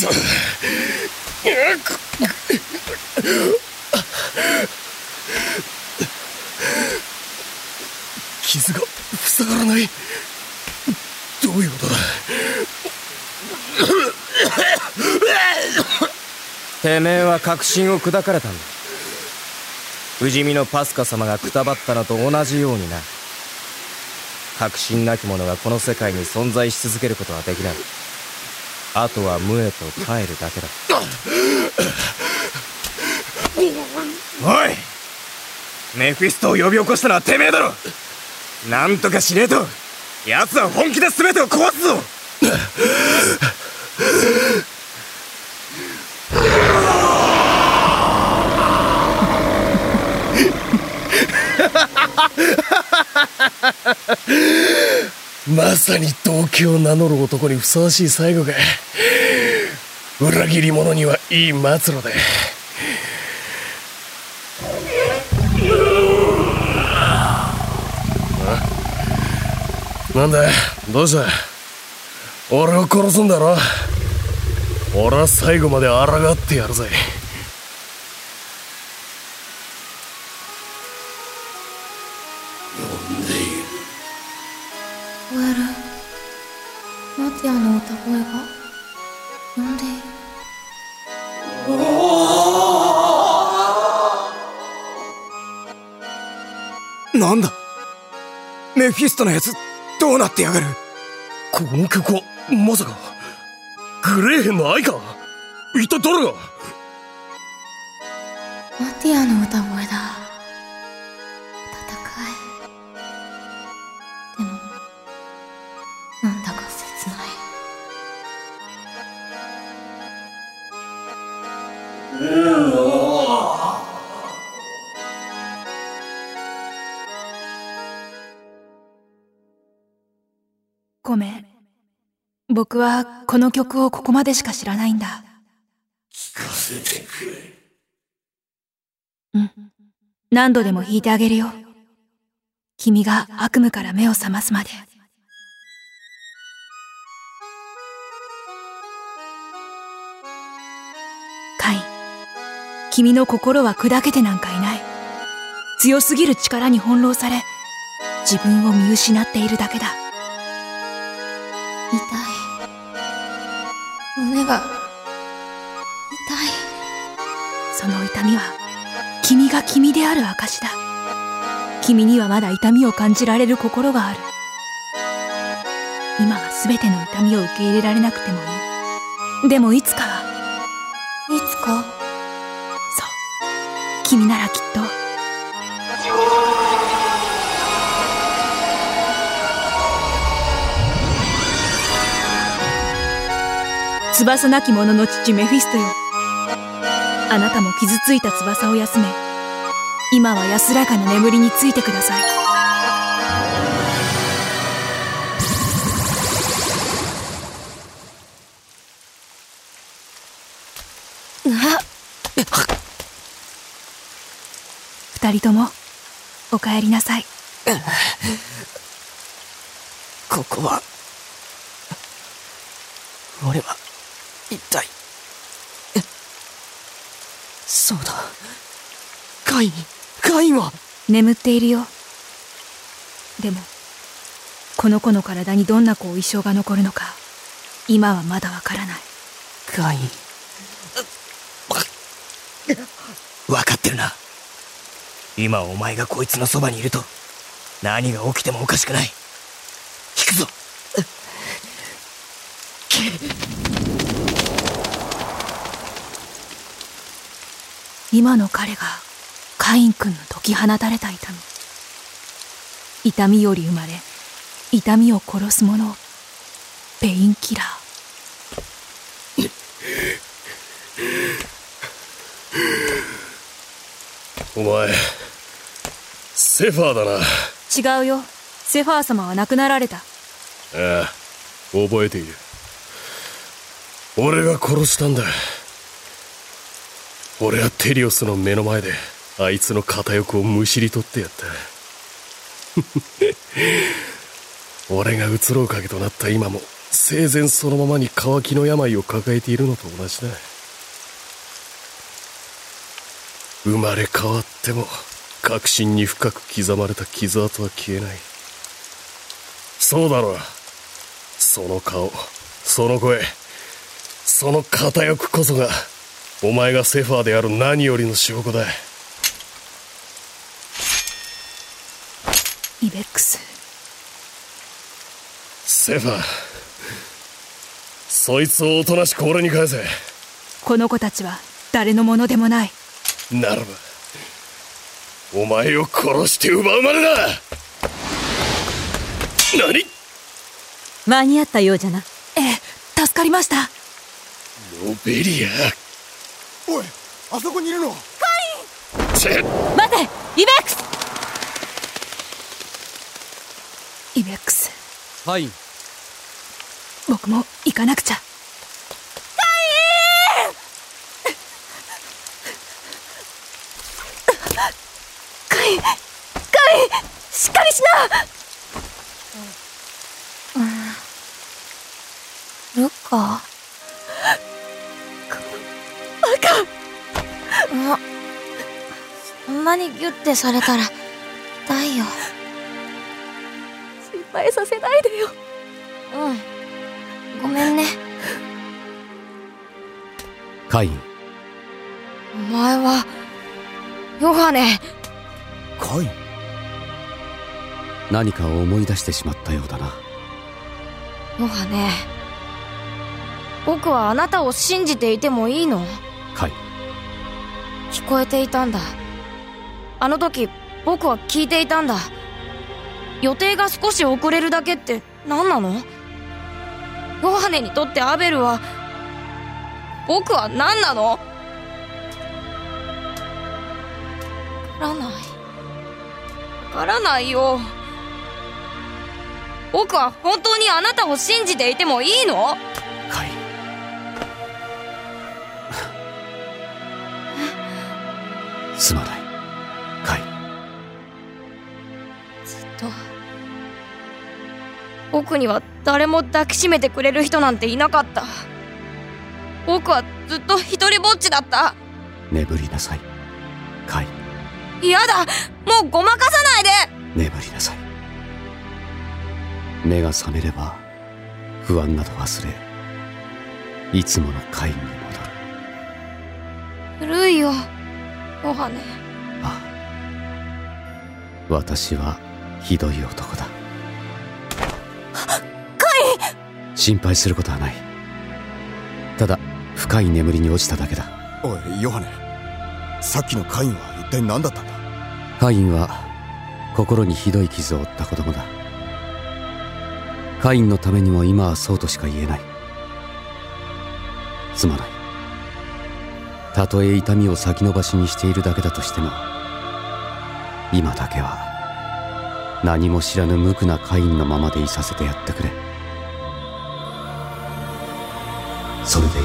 そ傷が塞がらない。どういうことだ？てめえは確信を砕かれたんだ。不死身のパスカ様がくたばったのと同じようにな。確信なき者がこの世界に存在し続けることはできない。あとは無へと帰るだけだ。おいメフィストを呼び起こしたのはてめえだろ。なんとかしねえと。奴は本気で全てを壊すぞ。まさに動機を名乗る男にふさわしい最後か裏切り者にはいい末路で。なんだどうした？俺を殺すんだろ？俺は最後まで抗ってやるぜ。ティアの歌声が呼んでいるなんだメフィストのやつどうなってやがるこの曲はまさかグレーヘンの愛か一体誰がマティアの歌声だごめん。僕はこの曲をここまでしか知らないんだ。聞かせてくれうん。何度でも弾いてあげるよ。君が悪夢から目を覚ますまで。君の心は砕けてなんかいない。強すぎる力に翻弄され、自分を見失っているだけだ。痛い。胸が。痛い。その痛みは君が君である証だ。君にはまだ痛みを感じられる心がある。今は全ての痛みを受け入れられなくてもいい。でもいつか君ならきっと。翼なき者の父メフィストよ。あなたも傷ついた翼を休め。今は安らかな眠りについてください。二人ともお帰りなさい。ここは俺は一体そうだ。カインカインは。眠っているよ。でもこの子の体にどんな後遺症が残るのか今はまだわからない。カイ。ン分かってるな今お前がこいつのそばにいると何が起きてもおかしくない。引くぞ。今の彼がカイン君の解き放たれた痛み。痛みより生まれ痛みを殺すものペインキラー。お前セファーだな。違うよ。セファー様は亡くなられた。ああ覚えている。俺が殺したんだ。俺はテリオスの目の前であいつの片翼をむしり取ってやった。俺が移ろう影となった今も生前そのままに渇きの病を抱えているのと同じだ。生まれ変わっても確信に深く刻まれた傷跡は消えない。そうだろう。その顔その声その片翼こそがお前がセファーである何よりの証拠だ。イベックス。セファーそいつをおとなしく俺に返せ。この子たちは誰のものでもない。ならばお前を殺して奪うまでだ。何？間に合ったようじゃな。ええ助かりました。ノベリア。おいあそこにいるの？チェ待てイベックス！イベックス。はい。僕も行かなくちゃカインカインしっかりしなルカバカそんなにギュッてされたら痛いよ。心配させないでよ。うん。ごめんね。カイン。お前はヨハネカイン何かを思い出してしまったようだな。ヨハネ僕はあなたを信じていてもいいの？カイン聞こえていたんだ。あの時僕は聞いていたんだ。予定が少し遅れるだけって何なの？ヨハネにとってアベルは僕は何なの？わからない。わからないよ僕は本当にあなたを信じていてもいいの？カイ。ンすまない。カイ。ンと。僕には誰も抱きしめてくれる人なんていなかった。僕はずっと一人ぼっちだった。眠りなさい。カイ。ン嫌だ！もうごまかさないで！眠りなさい目が覚めれば不安など忘れいつものカインに戻る。古いよヨハネああ私はひどい男だ。カイ！ン心配することはない。ただ深い眠りに落ちただけだ。おいヨハネ。さっきのカインは一体何だったんだ？カインは心にひどい傷を負った子供だカインのためにも今はそうとしか言えない。すまないたとえ痛みを先延ばしにしているだけだとしても今だけは何も知らぬ無垢なカインのままでいさせてやってくれ。それで